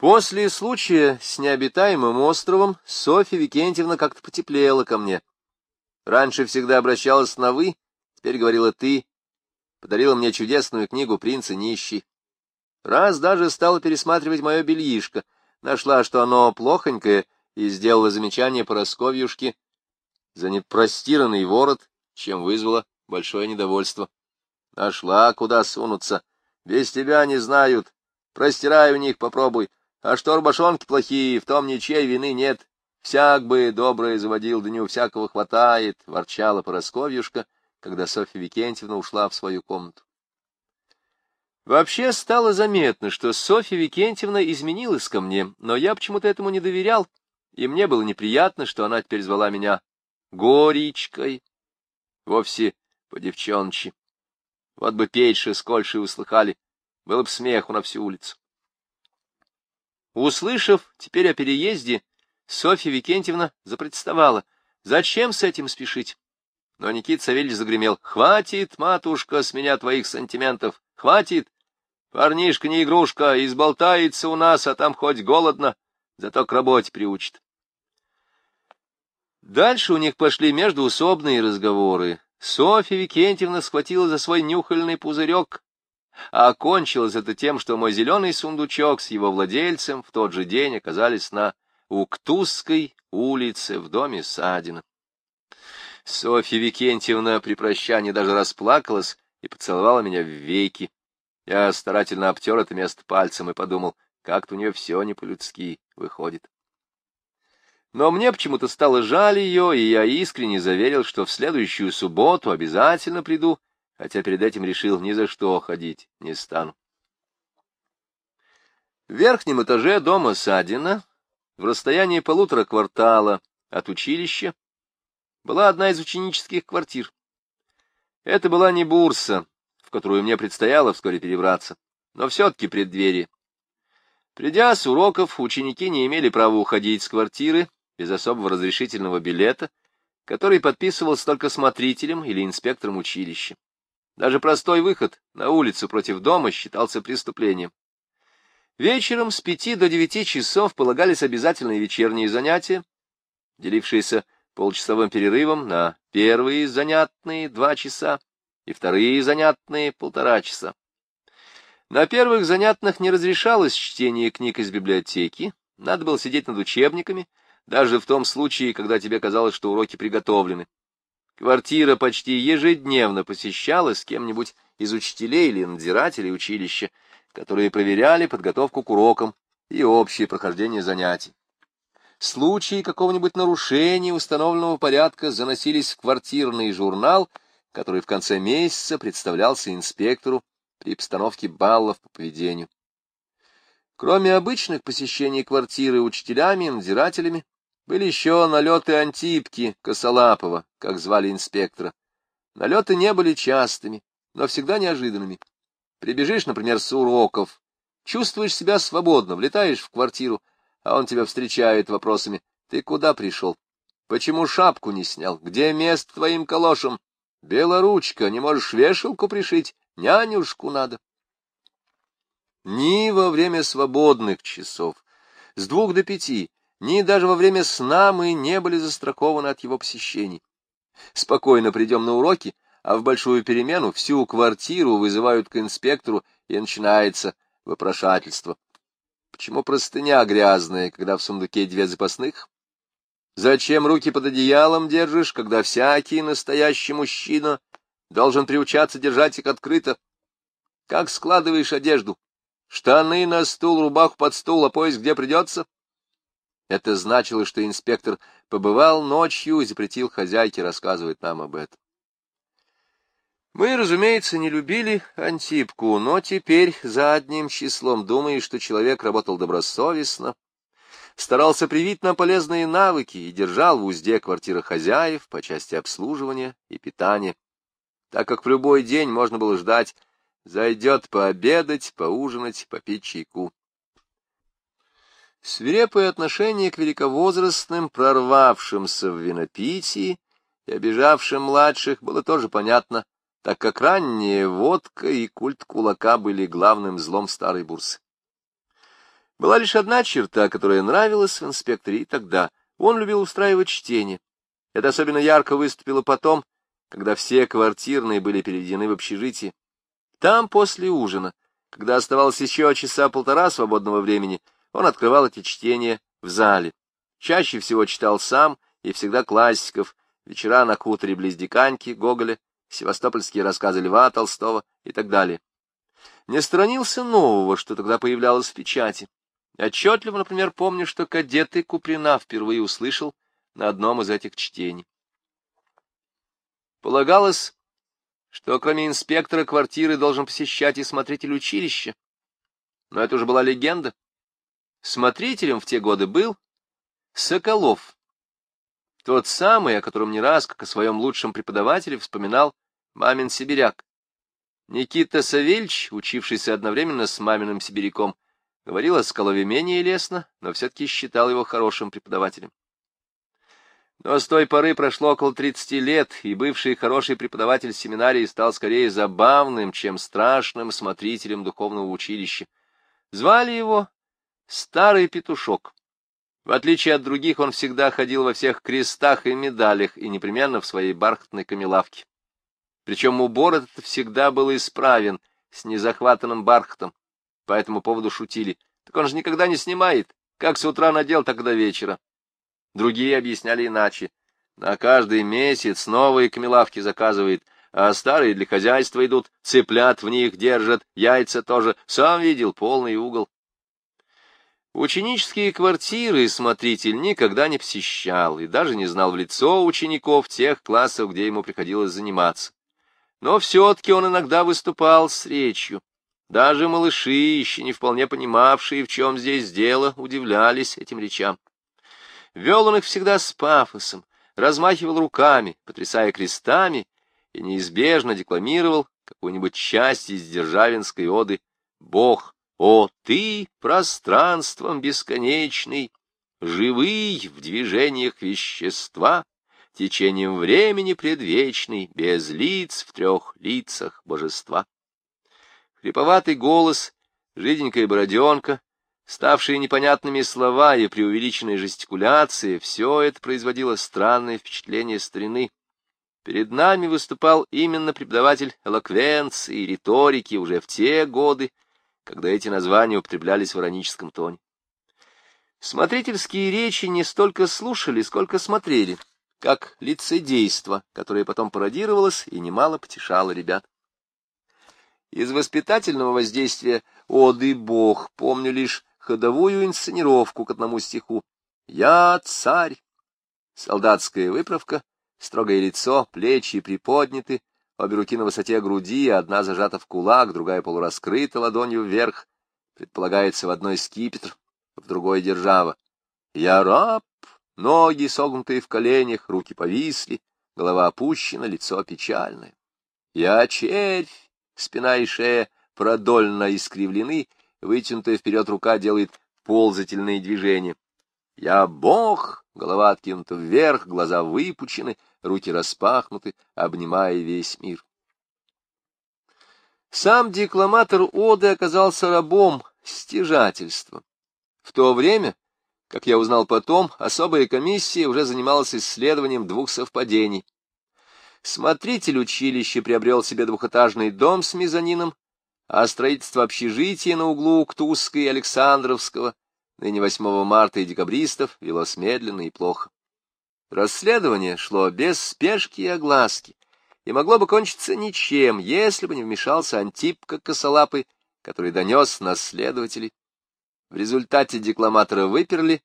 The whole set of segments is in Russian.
После случая с необитаемым островом Софья Викентьевна как-то потеплела ко мне. Раньше всегда обращалась на «вы», теперь говорила «ты». Подарила мне чудесную книгу «Принц и нищий». Раз даже стала пересматривать мое бельишко, нашла, что оно плохонькое, и сделала замечание по Росковьюшке за непростиранный ворот, чем вызвала большое недовольство. Нашла, куда сунуться. Без тебя не знают. Простирай у них, попробуй. А что рубашонки плохие, в том ничьей вины нет. Всяк бы доброе заводил, дню всякого хватает, — ворчала Поросковьюшка, когда Софья Викентьевна ушла в свою комнату. Вообще стало заметно, что Софья Викентьевна изменилась ко мне, но я почему-то этому не доверял, и мне было неприятно, что она теперь звала меня Горичкой, вовсе по девчончи. Вот бы пейши скольши услыхали, было бы смеху на всю улицу. Услышав теперь о переезде, Софья Викентьевна запредставала, зачем с этим спешить. Но Никит Савельевич загремел, «Хватит, матушка, с меня твоих сантиментов, хватит! Парнишка не игрушка, изболтается у нас, а там хоть голодно, зато к работе приучит». Дальше у них пошли междуусобные разговоры. Софья Викентьевна схватила за свой нюхальный пузырек, а окончилось это тем, что мой зеленый сундучок с его владельцем в тот же день оказались на Уктузской улице в доме Садина. Софья Викентьевна при прощании даже расплакалась и поцеловала меня в веки. Я старательно обтер это место пальцем и подумал, как-то у нее все не по-людски выходит. Но мне почему-то стало жаль ее, и я искренне заверил, что в следующую субботу обязательно приду хотя перед этим решил ни за что ходить не стану. В верхнем этаже дома Садина, в расстоянии полутора квартала от училища, была одна из ученических квартир. Это была не бурса, в которую мне предстояло вскоре перебраться, но все-таки преддверие. Придя с уроков, ученики не имели права уходить с квартиры без особого разрешительного билета, который подписывался только смотрителем или инспектором училища. Даже простой выход на улицу против дома считался преступлением. Вечером с пяти до девяти часов полагались обязательные вечерние занятия, делившиеся полчасовым перерывом на первые занятные два часа и вторые занятные полтора часа. На первых занятных не разрешалось чтение книг из библиотеки, надо было сидеть над учебниками, даже в том случае, когда тебе казалось, что уроки приготовлены. Квартира почти ежедневно посещалась кем-нибудь из учителей или надзирателей училища, которые проверяли подготовку к урокам и общее прохождение занятий. Случаи какого-нибудь нарушения установленного порядка заносились в квартирный журнал, который в конце месяца представлялся инспектору при постановке баллов по поведению. Кроме обычных посещений квартиры учителями и надзирателями, были еще налеты Антипки, Косолапова, как звали инспектора. Налеты не были частыми, но всегда неожиданными. Прибежишь, например, с уроков, чувствуешь себя свободно, влетаешь в квартиру, а он тебя встречает вопросами «Ты куда пришел? Почему шапку не снял? Где место твоим калошам? Белоручка, не можешь вешалку пришить? Нянюшку надо». Ни во время свободных часов, с двух до пяти, ни даже во время сна мы не были застрахованы от его посещений. Спокойно придем на уроки, а в большую перемену всю квартиру вызывают к инспектору, и начинается вопрошательство. Почему простыня грязная, когда в сундуке две запасных? Зачем руки под одеялом держишь, когда всякий настоящий мужчина должен приучаться держать их открыто? Как складываешь одежду? Штаны на стул, рубаху под стул, а пояс где придется? Это значило, что инспектор побывал ночью и запретил хозяйке рассказывать нам об этом. Мы, разумеется, не любили Антипку, но теперь за одним числом, думая, что человек работал добросовестно, старался привить нам полезные навыки и держал в узде квартиры хозяев по части обслуживания и питания, так как в любой день можно было ждать, зайдет пообедать, поужинать, попить чайку. Свирепое отношение к великовозрастным, прорвавшимся в винопитии и обижавшим младших было тоже понятно, так как ранняя водка и культ кулака были главным злом старой бурсы. Была лишь одна черта, которая нравилась в инспекторе и тогда. Он любил устраивать чтение. Это особенно ярко выступило потом, когда все квартирные были переведены в общежитие. Там после ужина, когда оставалось еще часа полтора свободного времени, он открывал эти чтения в зале. Чаще всего читал сам и всегда классиков, вечера на хуторе близ Диканьки, Гоголя, севастопольские рассказы Льва Толстого и так далее. Не сторонился нового, что тогда появлялось в печати. Отчетливо, например, помню, что кадеты Куприна впервые услышал на одном из этих чтений. Полагалось, что кроме инспектора квартиры должен посещать и смотритель училища. Но это уже была легенда. Смотрителем в те годы был Соколов, тот самый, о котором не раз, как о своем лучшем преподавателе, вспоминал мамин сибиряк. Никита Савельич, учившийся одновременно с маминым сибиряком, говорил о Соколове менее лестно, но все-таки считал его хорошим преподавателем. Но с той поры прошло около тридцати лет, и бывший хороший преподаватель семинарии стал скорее забавным, чем страшным смотрителем духовного училища. Звали его Старый Петушок. В отличие от других, он всегда ходил во всех крестах и медалях и непременно в своей бархатной камелавке. Причем убор этот всегда был исправен, с незахватанным бархатом. По этому поводу шутили. Так он же никогда не снимает, как с утра надел, так до вечера. Другие объясняли иначе. На каждый месяц новые камелавки заказывает, а старые для хозяйства идут, цыплят в них держат, яйца тоже. Сам видел полный угол. Ученические квартиры смотритель никогда не посещал и даже не знал в лицо учеников тех классов, где ему приходилось заниматься. Но все-таки он иногда выступал с речью. Даже малыши, еще не вполне понимавшие, в чем здесь дело, удивлялись этим речам. Вел он их всегда с пафосом, размахивал руками, потрясая крестами, и неизбежно декламировал какую-нибудь часть из Державинской оды «Бог, о ты, пространством бесконечный, живый в движениях вещества, течением времени предвечный, без лиц в трех лицах божества». Хриповатый голос, жиденькая бороденка, Ставшие непонятными слова и преувеличенная жестикуляция, все это производило странное впечатление старины. Перед нами выступал именно преподаватель элоквенции и риторики уже в те годы, когда эти названия употреблялись в ироническом тоне. Смотрительские речи не столько слушали, сколько смотрели, как лицедейство, которое потом пародировалось и немало потешало ребят. Из воспитательного воздействия «Оды Бог» помню лишь ходовую инсценировку к одному стиху. «Я царь». Солдатская выправка, строгое лицо, плечи приподняты, обе руки на высоте груди, одна зажата в кулак, другая полураскрыта ладонью вверх, предполагается в одной скипетр, в другой держава. «Я раб», ноги согнутые в коленях, руки повисли, голова опущена, лицо печальное. «Я червь», спина и шея продольно искривлены, Вытянутая вперед рука делает ползательные движения. Я бог, голова откинута вверх, глаза выпучены, руки распахнуты, обнимая весь мир. Сам декламатор Оды оказался рабом стяжательства. В то время, как я узнал потом, особая комиссия уже занималась исследованием двух совпадений. Смотритель училища приобрел себе двухэтажный дом с мезонином а строительство общежития на углу Ктузской и Александровского, ныне 8 марта и декабристов, велось медленно и плохо. Расследование шло без спешки и огласки, и могло бы кончиться ничем, если бы не вмешался Антипка Косолапый, который донес наследователей. В результате декламатора выперли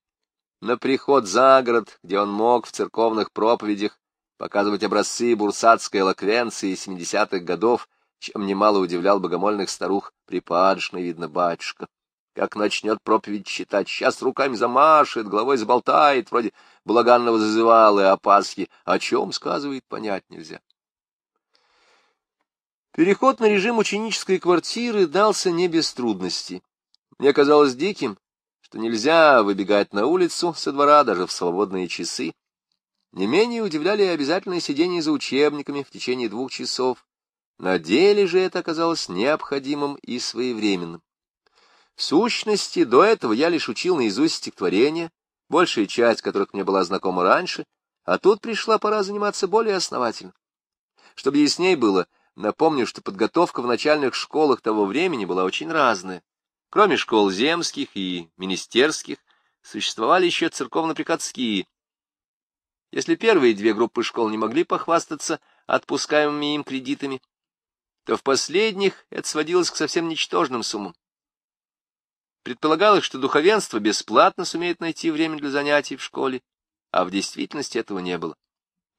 на приход за город, где он мог в церковных проповедях показывать образцы бурсатской элоквенции 70-х годов, чем немало удивлял богомольных старух, припадочный, видно, батюшка. Как начнет проповедь читать, сейчас руками замашет, головой заболтает, вроде благанного зазывала о Пасхе, о чем, сказывает, понять нельзя. Переход на режим ученической квартиры дался не без трудностей. Мне казалось диким, что нельзя выбегать на улицу со двора даже в свободные часы. Не менее удивляли обязательное сидение за учебниками в течение двух часов, на деле же это оказалось необходимым и своевременным. В сущности, до этого я лишь учил наизусть стихотворения, большая часть которых мне была знакома раньше, а тут пришла пора заниматься более основательно. Чтобы ясней было, напомню, что подготовка в начальных школах того времени была очень разная. Кроме школ земских и министерских, существовали еще церковно-приходские. Если первые две группы школ не могли похвастаться отпускаемыми им кредитами, то в последних это сводилось к совсем ничтожным суммам. Предполагалось, что духовенство бесплатно сумеет найти время для занятий в школе, а в действительности этого не было.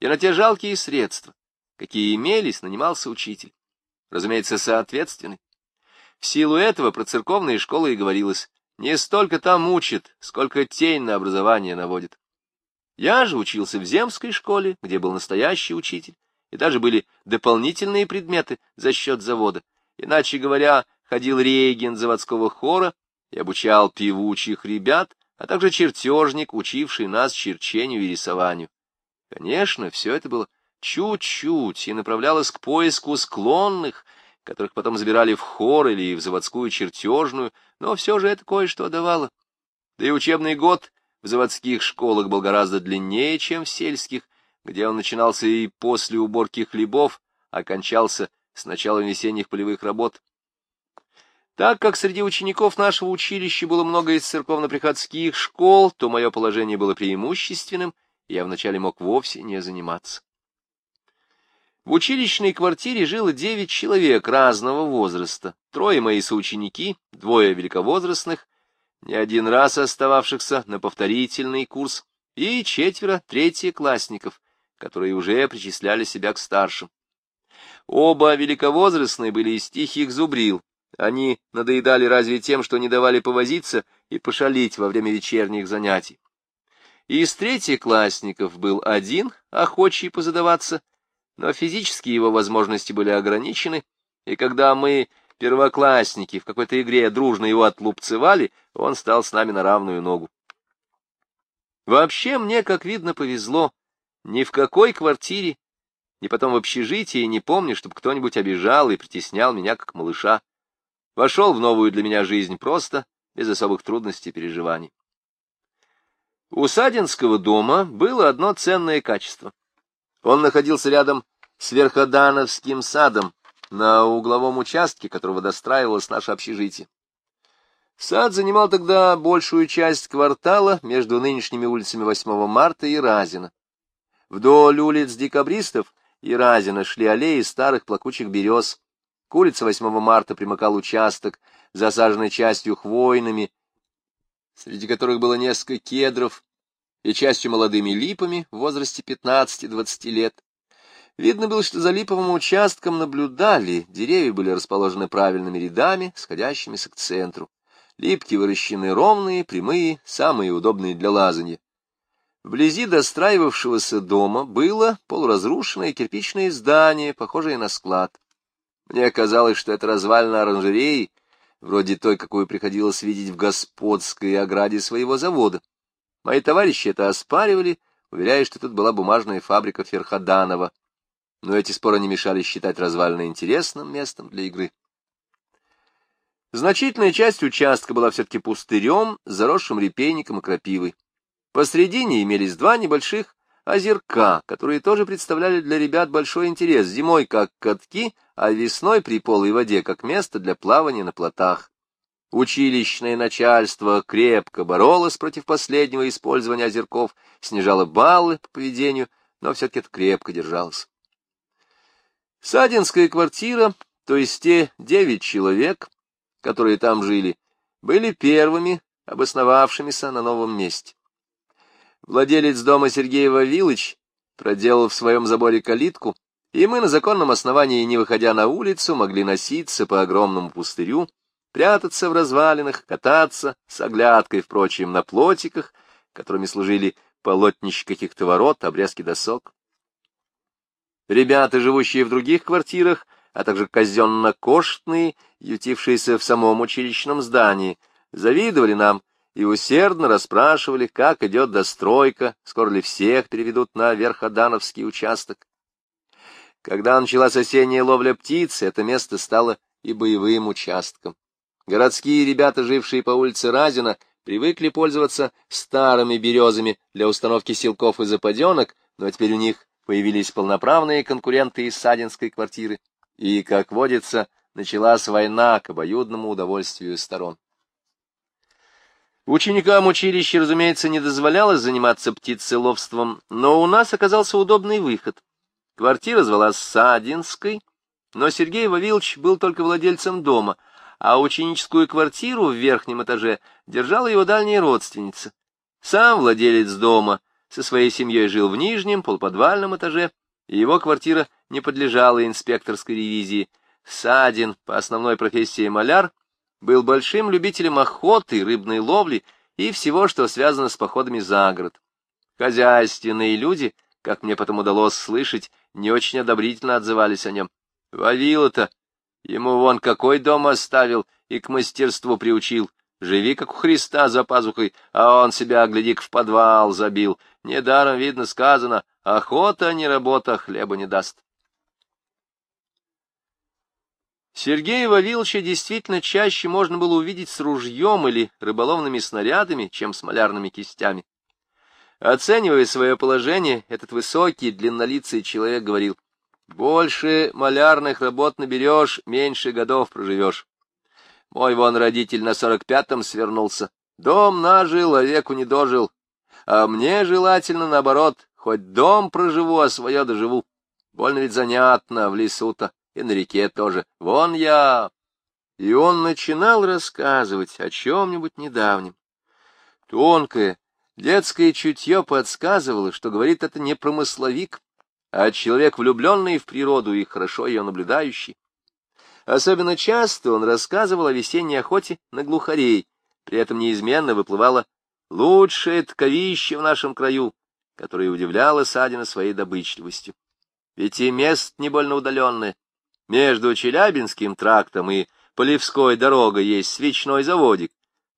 И на те жалкие средства, какие имелись, нанимался учитель. Разумеется, соответственный. В силу этого про церковные школы и говорилось, не столько там учат, сколько тень на образование наводит. Я же учился в земской школе, где был настоящий учитель, и даже были дополнительные предметы за счет завода. Иначе говоря, ходил регент заводского хора и обучал певучих ребят, а также чертежник, учивший нас черчению и рисованию. Конечно, все это было чуть-чуть и направлялось к поиску склонных, которых потом забирали в хор или в заводскую чертежную, но все же это кое-что давало. Да и учебный год в заводских школах был гораздо длиннее, чем в сельских, где он начинался и после уборки хлебов, а кончался с началом весенних полевых работ. Так как среди учеников нашего училища было много из церковно-приходских школ, то мое положение было преимущественным, и я вначале мог вовсе не заниматься. В училищной квартире жило девять человек разного возраста, трое мои соученики, двое великовозрастных, не один раз остававшихся на повторительный курс, и четверо третьеклассников, которые уже причисляли себя к старшим. Оба великовозрастные были из тихих зубрил, они надоедали разве тем, что не давали повозиться и пошалить во время вечерних занятий. Из третьеклассников был один, охочий позадаваться, но физически его возможности были ограничены, и когда мы, первоклассники, в какой-то игре дружно его отлупцевали, он стал с нами на равную ногу. Вообще мне, как видно, повезло. Ни в какой квартире, ни потом в общежитии не помню, чтобы кто-нибудь обижал и притеснял меня как малыша. Вошел в новую для меня жизнь просто, без особых трудностей и переживаний. У Садинского дома было одно ценное качество. Он находился рядом с Верходановским садом, на угловом участке, которого достраивалось наше общежитие. Сад занимал тогда большую часть квартала между нынешними улицами 8 марта и Разина. Вдоль улиц декабристов и Разина шли аллеи старых плакучих берез. К улице 8 марта примыкал участок, засаженный частью хвойными, среди которых было несколько кедров, и частью молодыми липами в возрасте 15-20 лет. Видно было, что за липовым участком наблюдали, деревья были расположены правильными рядами, сходящимися к центру. Липки выращены ровные, прямые, самые удобные для лазанья. Вблизи достраивавшегося дома было полуразрушенное кирпичное здание, похожее на склад. Мне казалось, что это развалина оранжереи, вроде той, какую приходилось видеть в господской ограде своего завода. Мои товарищи это оспаривали, уверяя, что тут была бумажная фабрика Ферхаданова. Но эти споры не мешали считать развалины интересным местом для игры. Значительная часть участка была все-таки пустырем, заросшим репейником и крапивой. Посредине имелись два небольших озерка, которые тоже представляли для ребят большой интерес, зимой как катки, а весной при полой воде как место для плавания на плотах. Училищное начальство крепко боролось против последнего использования озерков, снижало баллы по поведению, но все-таки это крепко держалось. Садинская квартира, то есть те девять человек, которые там жили, были первыми, обосновавшимися на новом месте. Владелец дома Сергей Вавилович проделал в своем заборе калитку, и мы на законном основании, не выходя на улицу, могли носиться по огромному пустырю, прятаться в развалинах, кататься с оглядкой, впрочем, на плотиках, которыми служили полотнища каких-то ворот, обрезки досок. Ребята, живущие в других квартирах, а также казенно-коштные, ютившиеся в самом училищном здании, завидовали нам и усердно расспрашивали, как идет достройка, скоро ли всех переведут на Верходановский участок. Когда началась осенняя ловля птиц, это место стало и боевым участком. Городские ребята, жившие по улице Разина, привыкли пользоваться старыми березами для установки силков и западенок, но теперь у них появились полноправные конкуренты из садинской квартиры, и, как водится, началась война к обоюдному удовольствию сторон. Ученикам училища, разумеется, не дозволялось заниматься птицеловством, но у нас оказался удобный выход. Квартира звалась Садинской, но Сергей Вавилович был только владельцем дома, а ученическую квартиру в верхнем этаже держала его дальняя родственница. Сам владелец дома со своей семьей жил в нижнем полуподвальном этаже, и его квартира не подлежала инспекторской ревизии. Садин, по основной профессии маляр, был большим любителем охоты, рыбной ловли и всего, что связано с походами за город. Хозяйственные люди, как мне потом удалось слышать, не очень одобрительно отзывались о нем. Вавила-то ему вон какой дом оставил и к мастерству приучил. Живи, как у Христа, за пазухой, а он себя, гляди в подвал забил. Недаром, видно, сказано, охота, не работа, хлеба не даст. Сергея Вавиловича действительно чаще можно было увидеть с ружьем или рыболовными снарядами, чем с малярными кистями. Оценивая свое положение, этот высокий, длиннолицый человек говорил, «Больше малярных работ наберешь, меньше годов проживешь. Мой вон родитель на сорок пятом свернулся, дом нажил, а веку не дожил, а мне желательно наоборот, хоть дом проживу, а свое доживу. Больно ведь занятно в лесу-то и на реке тоже. Вон я!» И он начинал рассказывать о чем-нибудь недавнем. Тонкое, детское чутье подсказывало, что говорит это не промысловик, а человек, влюбленный в природу и хорошо ее наблюдающий. Особенно часто он рассказывал о весенней охоте на глухарей, при этом неизменно выплывало лучшее тковище в нашем краю, которое удивляло Садина своей добычливостью. Ведь и мест не больно удаленное, между Челябинским трактом и Полевской дорогой есть свечной заводик.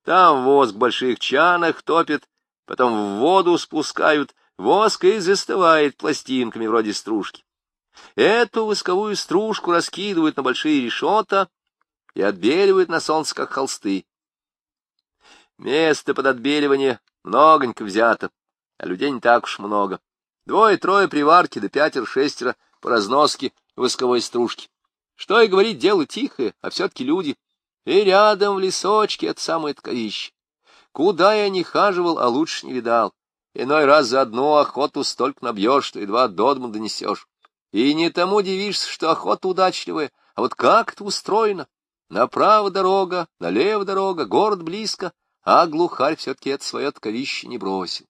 Там воск в больших чанах топят, потом в воду спускают, воск и застывает пластинками вроде стружки. Эту восковую стружку раскидывают на большие решета и отбеливают на солнце, как холсты. Место под отбеливание многонько взято, а людей не так уж много. Двое-трое приварки да пятеро-шестеро по разноске восковой стружки. Что и говорить, дело тихое, а все-таки люди. И рядом в лесочке это самое тковище. Куда я не хаживал, а лучше не видал. Иной раз за одну охоту столько набьешь, что едва до дому донесешь. И не тому дивишься, что охота удачливая, а вот как это устроено. Направо дорога, налево дорога, город близко, а глухарь все-таки это свое тковище не бросил.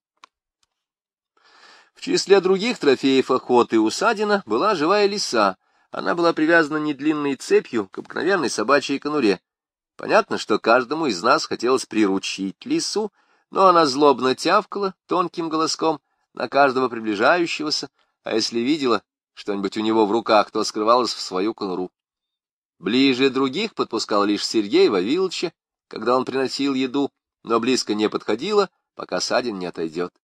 В числе других трофеев охоты у Садина была живая лиса — она была привязана не длинной цепью к обыкновенной собачьей конуре. Понятно, что каждому из нас хотелось приручить лису, но она злобно тявкала тонким голоском на каждого приближающегося, а если видела что-нибудь у него в руках, то скрывалась в свою конуру. Ближе других подпускал лишь Сергей Вавиловича, когда он приносил еду, но близко не подходила, пока Садин не отойдет.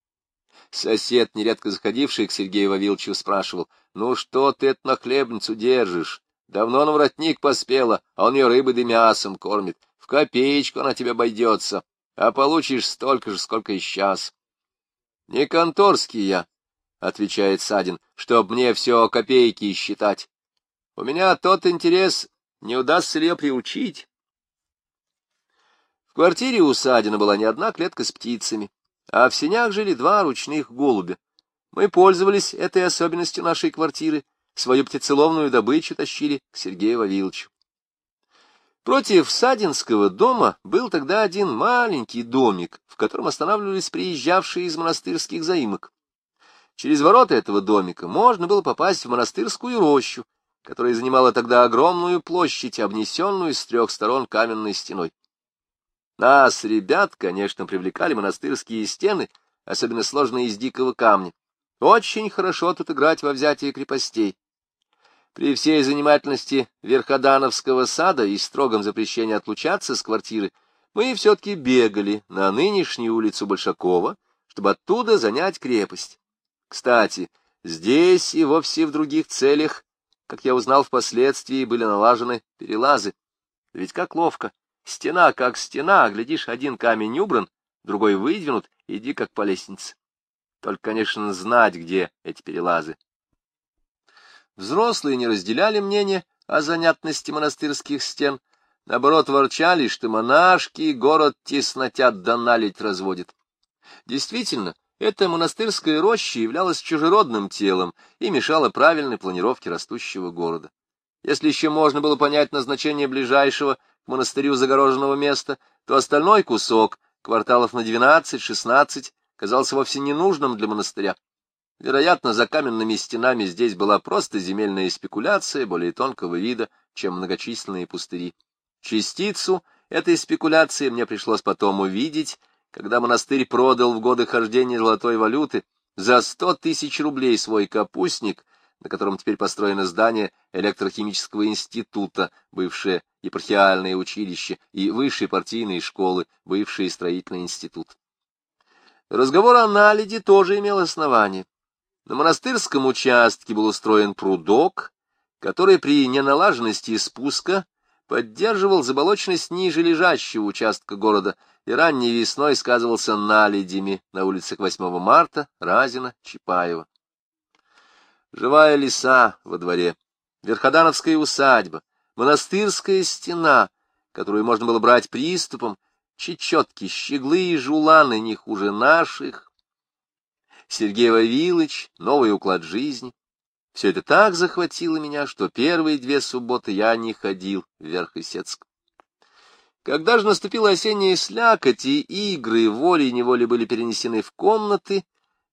Сосед, нередко заходивший к Сергею Вавиловичу, спрашивал, «Ну что ты это на хлебницу держишь? Давно на воротник поспела, а он ее рыбой да мясом кормит. В копеечку она тебе обойдется, а получишь столько же, сколько и сейчас». «Не конторский я», — отвечает Садин, — «чтоб мне все копейки считать. У меня тот интерес, не удастся ли ее приучить». В квартире у Садина была не одна клетка с птицами а в сенях жили два ручных голубя. Мы пользовались этой особенностью нашей квартиры, свою птицеловную добычу тащили к Сергею Вавиловичу. Против Садинского дома был тогда один маленький домик, в котором останавливались приезжавшие из монастырских заимок. Через ворота этого домика можно было попасть в монастырскую рощу, которая занимала тогда огромную площадь, обнесенную с трех сторон каменной стеной. Нас, ребят, конечно, привлекали монастырские стены, особенно сложные из дикого камня. Очень хорошо тут играть во взятие крепостей. При всей занимательности Верходановского сада и строгом запрещении отлучаться с квартиры, мы все-таки бегали на нынешнюю улицу Большакова, чтобы оттуда занять крепость. Кстати, здесь и вовсе в других целях, как я узнал впоследствии, были налажены перелазы. Ведь как ловко Стена как стена, глядишь, один камень убран, другой выдвинут, иди как по лестнице. Только, конечно, знать, где эти перелазы. Взрослые не разделяли мнения о занятности монастырских стен, наоборот, ворчали, что монашки город теснотят да налить разводят. Действительно, эта монастырская роща являлась чужеродным телом и мешала правильной планировке растущего города. Если еще можно было понять назначение ближайшего к монастырю загороженного места, то остальной кусок, кварталов на 12-16, казался вовсе ненужным для монастыря. Вероятно, за каменными стенами здесь была просто земельная спекуляция более тонкого вида, чем многочисленные пустыри. Частицу этой спекуляции мне пришлось потом увидеть, когда монастырь продал в годы хождения золотой валюты за сто тысяч рублей свой капустник, на котором теперь построено здание электрохимического института, бывшее епархиальное училище, и высшей партийной школы, бывший строительный институт. Разговор о наледи тоже имел основание. На монастырском участке был устроен прудок, который при неналаженности спуска поддерживал заболоченность ниже лежащего участка города и ранней весной сказывался наледями на улицах 8 марта, Разина, Чапаева. Живая леса во дворе, Верходановская усадьба, монастырская стена, которую можно было брать приступом, чечетки, щеглы и жуланы не хуже наших, Сергей Вавилович, новый уклад жизни. Все это так захватило меня, что первые две субботы я не ходил в Верхесецк. Когда же наступила осенняя слякоть, и игры волей-неволей были перенесены в комнаты,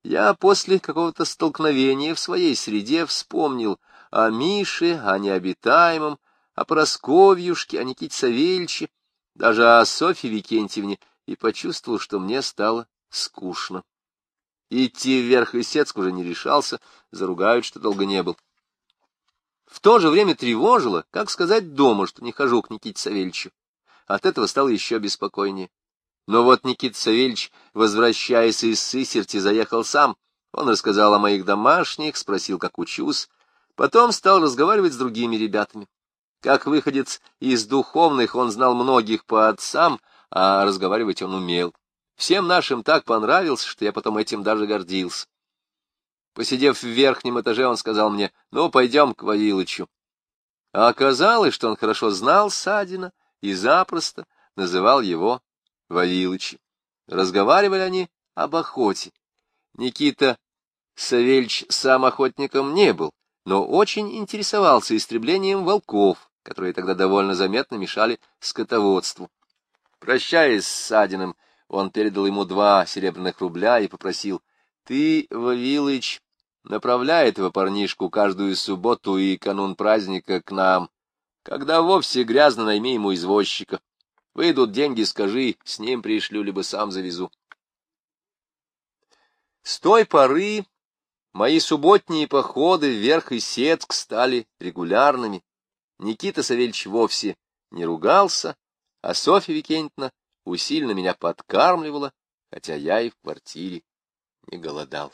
я после какого-то столкновения в своей среде вспомнил о Мише, о необитаемом, о Поросковьюшке, о Никите Савельиче, даже о Софье Викентьевне, и почувствовал, что мне стало скучно. Идти вверх и Сецк уже не решался, заругают, что долго не был. В то же время тревожило, как сказать дома, что не хожу к Никите Савельичу. От этого стало еще беспокойнее. Но вот Никита Савельич, возвращаясь из Сысерти, заехал сам. Он рассказал о моих домашних, спросил, как учусь. Потом стал разговаривать с другими ребятами. Как выходец из духовных, он знал многих по отцам, а разговаривать он умел. Всем нашим так понравился, что я потом этим даже гордился. Посидев в верхнем этаже, он сказал мне, ну, пойдем к Вавилычу. А оказалось, что он хорошо знал Садина и запросто называл его Вавилычи. Разговаривали они об охоте. Никита Савельич сам охотником не был, но очень интересовался истреблением волков, которые тогда довольно заметно мешали скотоводству. Прощаясь с Садиным, он передал ему два серебряных рубля и попросил, «Ты, Вавилыч, направляй этого парнишку каждую субботу и канун праздника к нам. Когда вовсе грязно, найми ему извозчика. Выйдут деньги, скажи, с ним пришлю, либо сам завезу». С той поры мои субботние походы вверх и Сетк стали регулярными. Никита Савельевич вовсе не ругался, а Софья Викентьевна усиленно меня подкармливала, хотя я и в квартире не голодал.